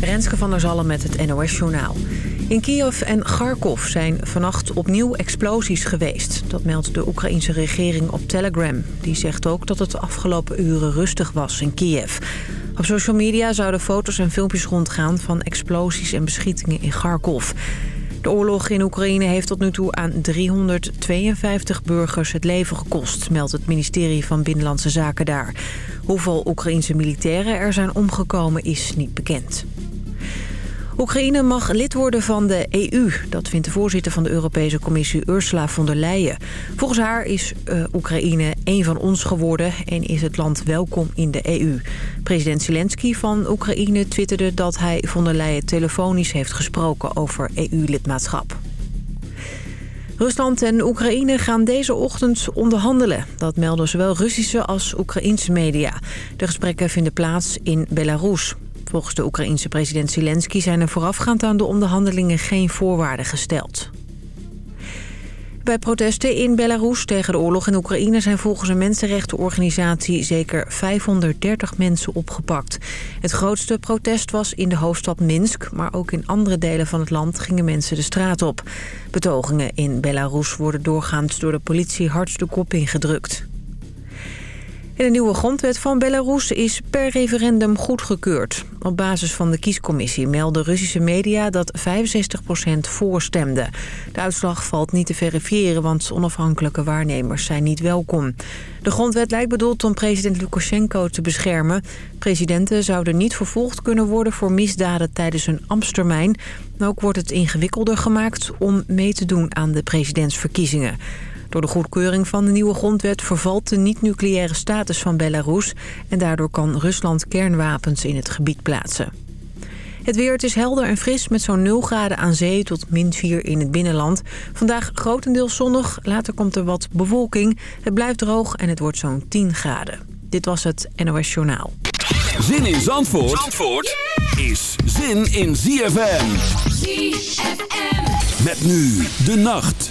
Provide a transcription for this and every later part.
Renske van der Zallen met het NOS Journaal. In Kiev en Kharkov zijn vannacht opnieuw explosies geweest. Dat meldt de Oekraïense regering op Telegram. Die zegt ook dat het de afgelopen uren rustig was in Kiev. Op social media zouden foto's en filmpjes rondgaan van explosies en beschietingen in Kharkov. De oorlog in Oekraïne heeft tot nu toe aan 352 burgers het leven gekost, meldt het ministerie van Binnenlandse Zaken daar. Hoeveel Oekraïense militairen er zijn omgekomen is niet bekend. Oekraïne mag lid worden van de EU. Dat vindt de voorzitter van de Europese Commissie Ursula von der Leyen. Volgens haar is uh, Oekraïne één van ons geworden en is het land welkom in de EU. President Zelensky van Oekraïne twitterde dat hij von der Leyen telefonisch heeft gesproken over EU-lidmaatschap. Rusland en Oekraïne gaan deze ochtend onderhandelen. Dat melden zowel Russische als Oekraïnse media. De gesprekken vinden plaats in Belarus. Volgens de Oekraïense president Zelensky zijn er voorafgaand aan de onderhandelingen geen voorwaarden gesteld. Bij protesten in Belarus tegen de oorlog in Oekraïne zijn volgens een mensenrechtenorganisatie zeker 530 mensen opgepakt. Het grootste protest was in de hoofdstad Minsk, maar ook in andere delen van het land gingen mensen de straat op. Betogingen in Belarus worden doorgaans door de politie hard de kop ingedrukt de nieuwe grondwet van Belarus is per referendum goedgekeurd. Op basis van de kiescommissie melden Russische media dat 65% voorstemde. De uitslag valt niet te verifiëren, want onafhankelijke waarnemers zijn niet welkom. De grondwet lijkt bedoeld om president Lukashenko te beschermen. Presidenten zouden niet vervolgd kunnen worden voor misdaden tijdens hun ambtstermijn. Ook wordt het ingewikkelder gemaakt om mee te doen aan de presidentsverkiezingen. Door de goedkeuring van de nieuwe grondwet vervalt de niet-nucleaire status van Belarus... en daardoor kan Rusland kernwapens in het gebied plaatsen. Het weer, het is helder en fris met zo'n 0 graden aan zee tot min 4 in het binnenland. Vandaag grotendeels zonnig, later komt er wat bewolking. Het blijft droog en het wordt zo'n 10 graden. Dit was het NOS Journaal. Zin in Zandvoort, Zandvoort is zin in ZFM. ZFM. Met nu de nacht.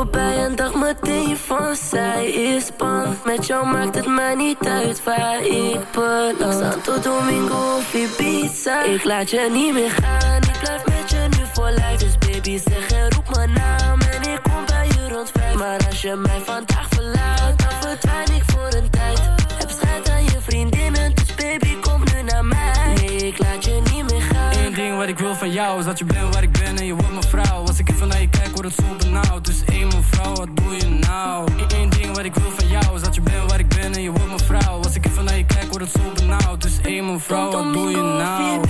Voorbij en dacht meteen van zij is bang. Met jou maakt het mij niet uit waar ik beland. Santo Domingo of Ibiza. Ik laat je niet meer gaan. Ik blijf met je nu voor lijf. Dus baby zeg en roep mijn naam. En ik kom bij je rond vijf. Maar als je mij vandaag verlaat, dan verdwijn ik voor een tijd. Heb schijt aan je vriendinnen, dus baby kom nu naar mij. Nee, ik laat je niet meer gaan. Eén ding wat ik wil van jou is dat je bent waar ik ben en je wordt mijn vrouw. Word het zo benauwd. Dus één mevrouw, wat doe je nou? Eén ding wat ik wil van jou is dat je bent waar ik ben en je wordt mijn vrouw. Als ik even naar je kijk, word het zo benauwd. Dus één mevrouw, wat doe je nou?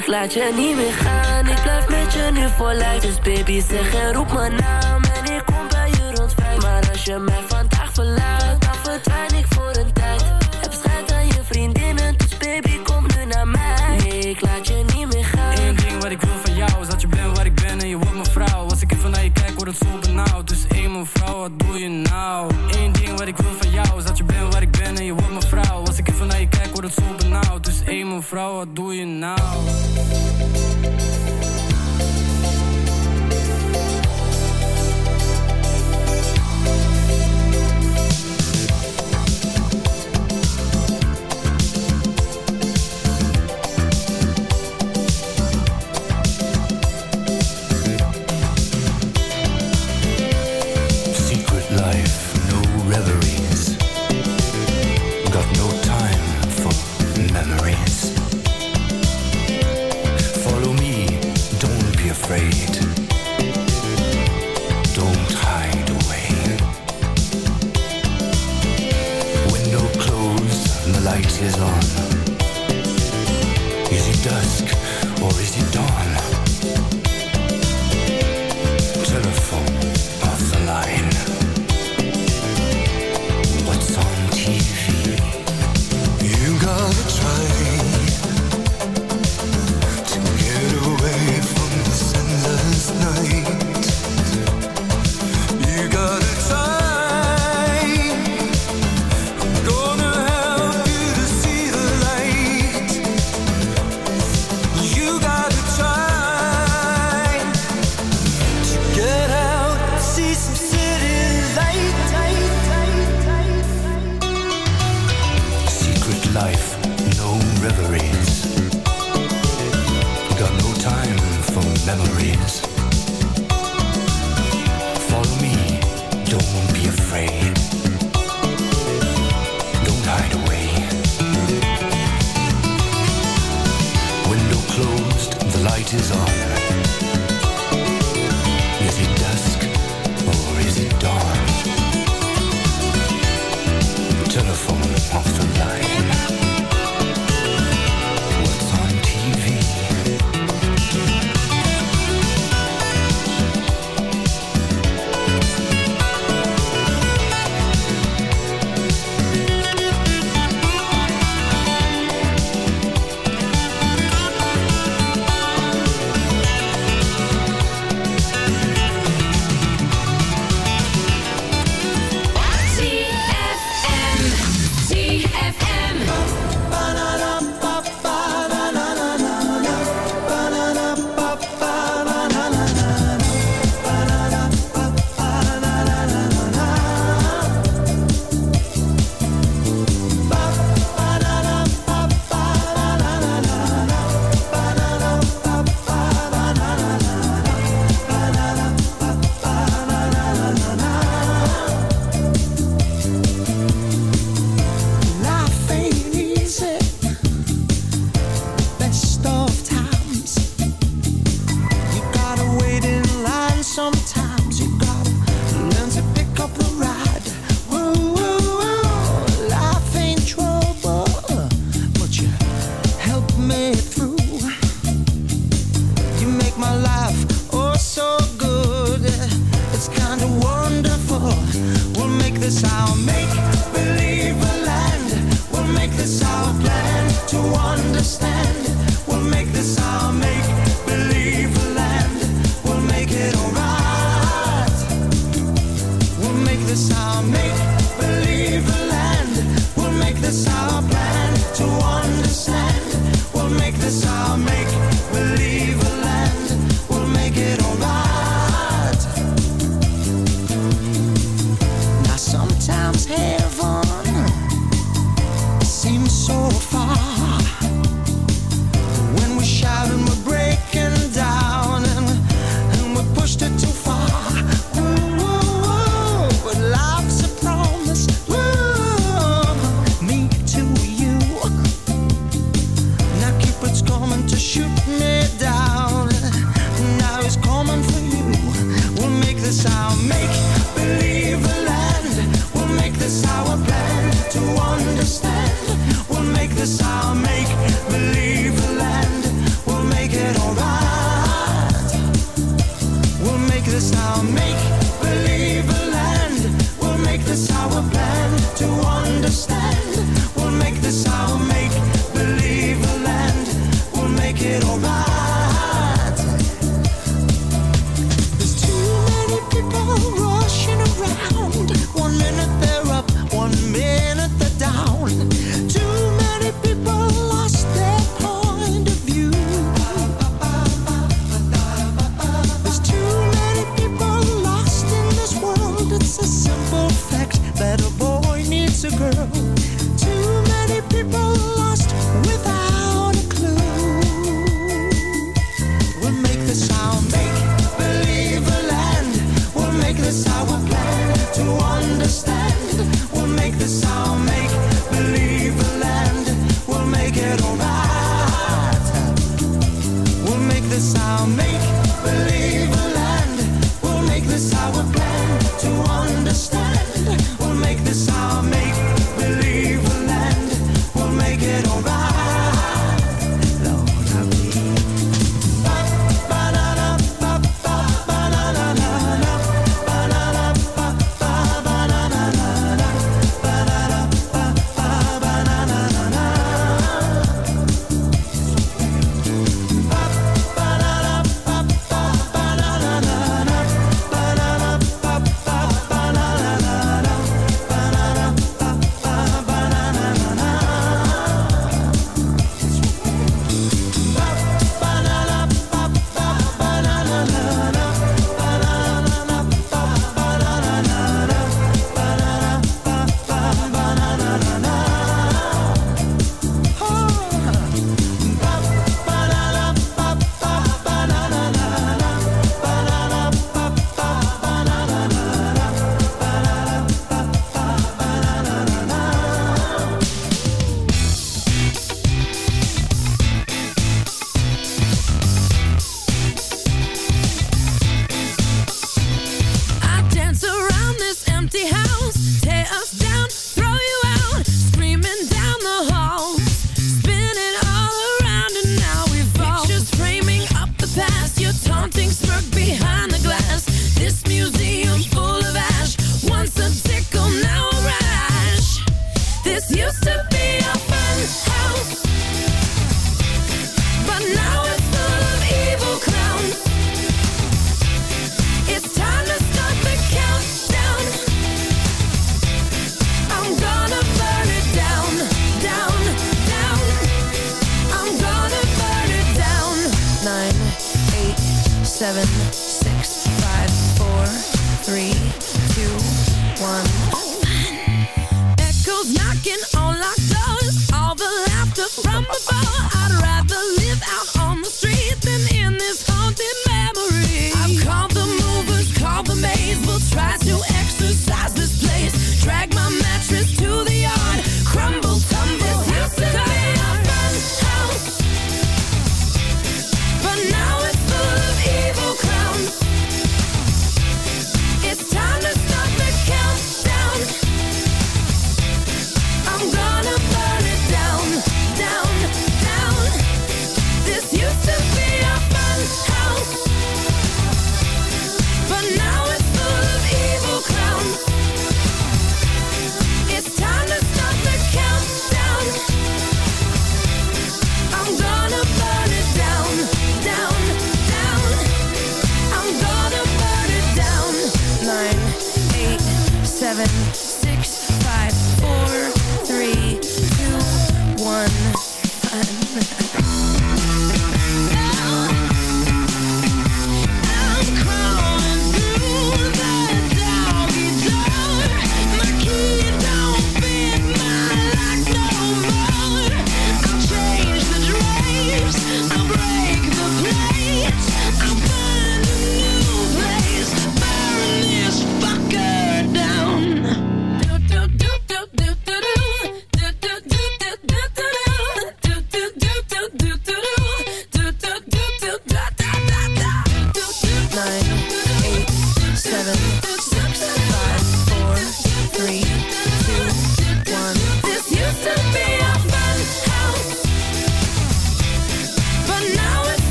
ik laat je niet meer gaan, ik blijf met je nu voor life. Dus baby zeg en roep mijn naam. En ik kom bij je rond vijf. Maar als je mij vandaag verlaat, dan verdwijn ik voor een tijd. Heb schijt aan je vriendinnen, dus baby kom nu naar mij. Nee, ik laat je niet meer gaan. Eén ding wat ik wil van jou, is dat je bent waar ik ben. En je wordt mijn vrouw. Als ik even naar je kijk, word het zo benauwd. Dus één vrouw, mevrouw, wat doe je nou? zo benauwd. Dus eenmaal vrouw, wat doe je nou?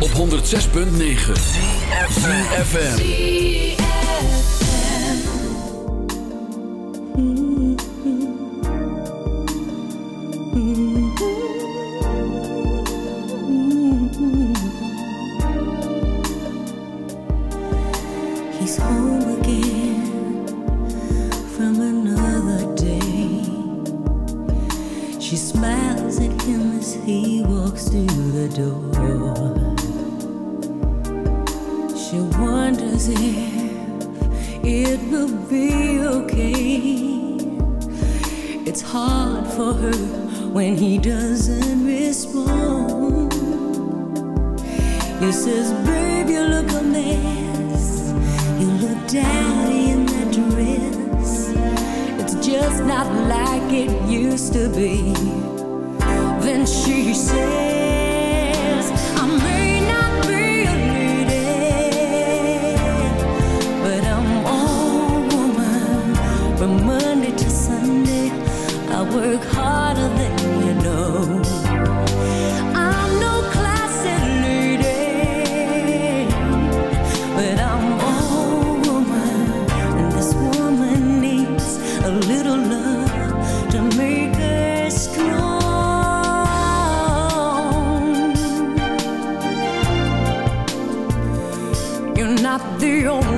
Op 106.9 FM. be on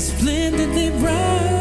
Splendidly bright.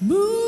Move.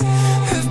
Who?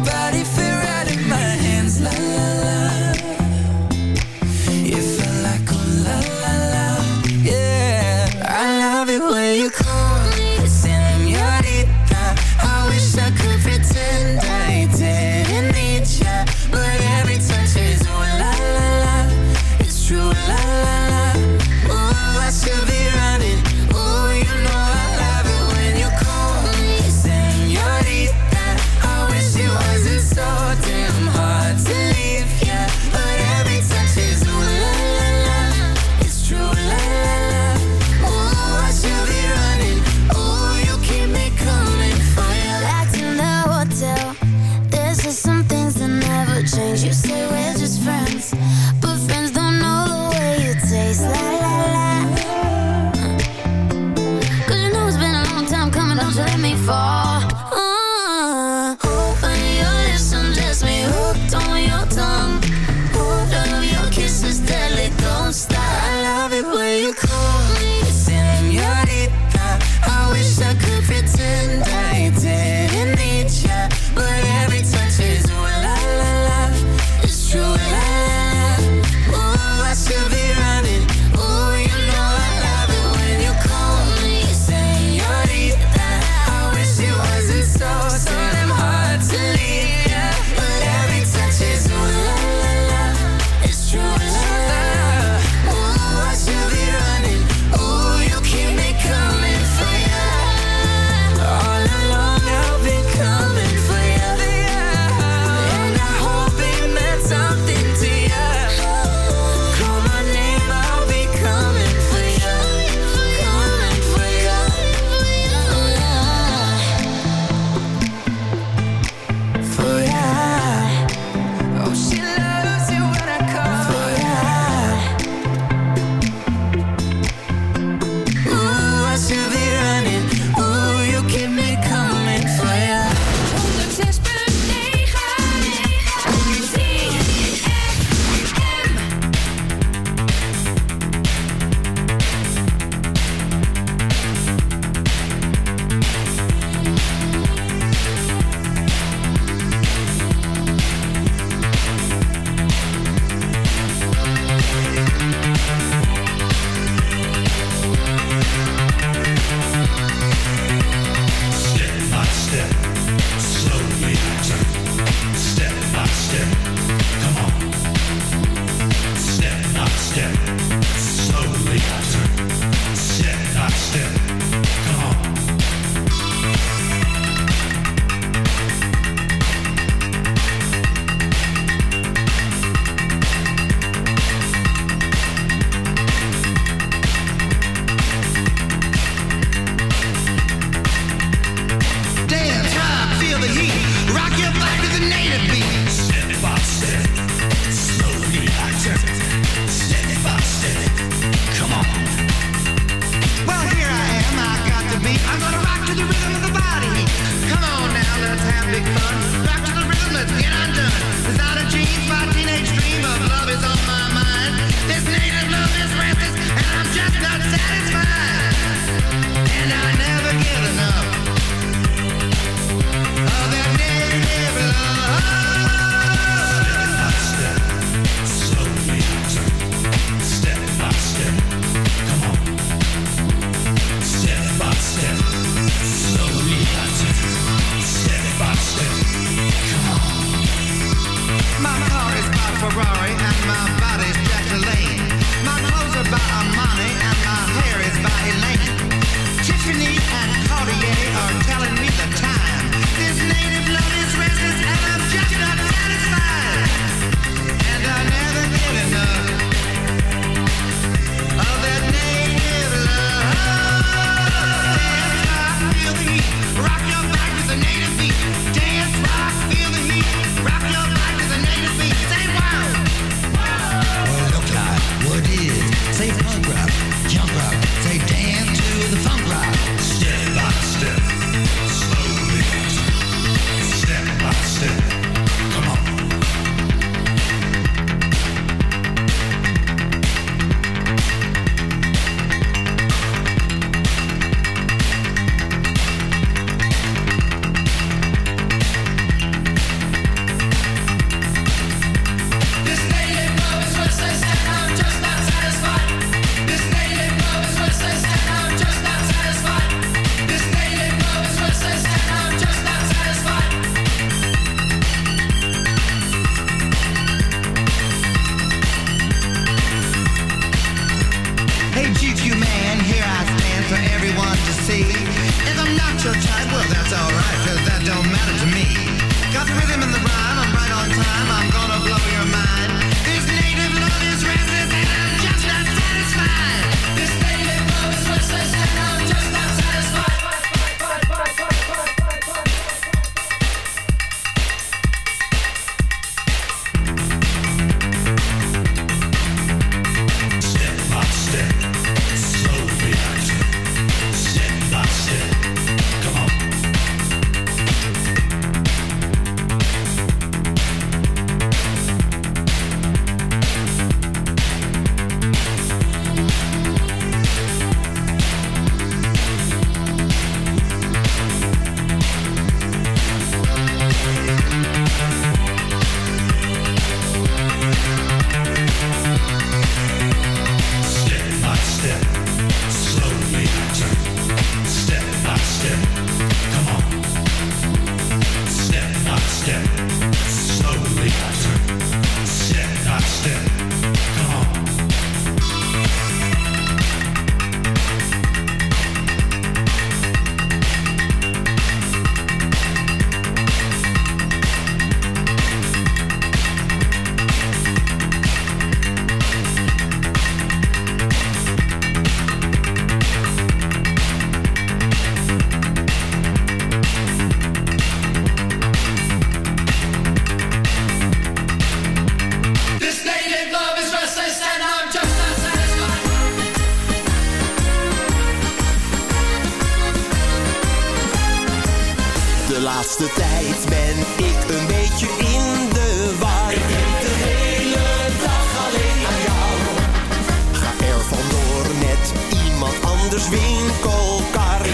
and I never get enough.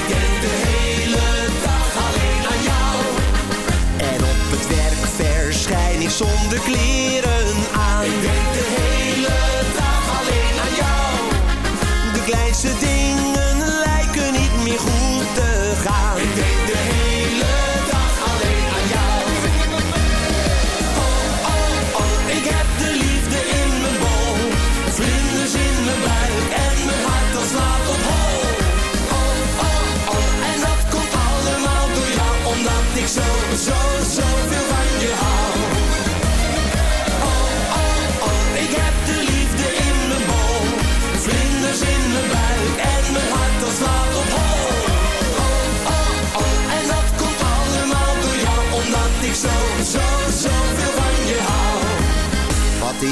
De hele dag alleen aan jou. En op het werk verschijnt ik zonder kleren aan.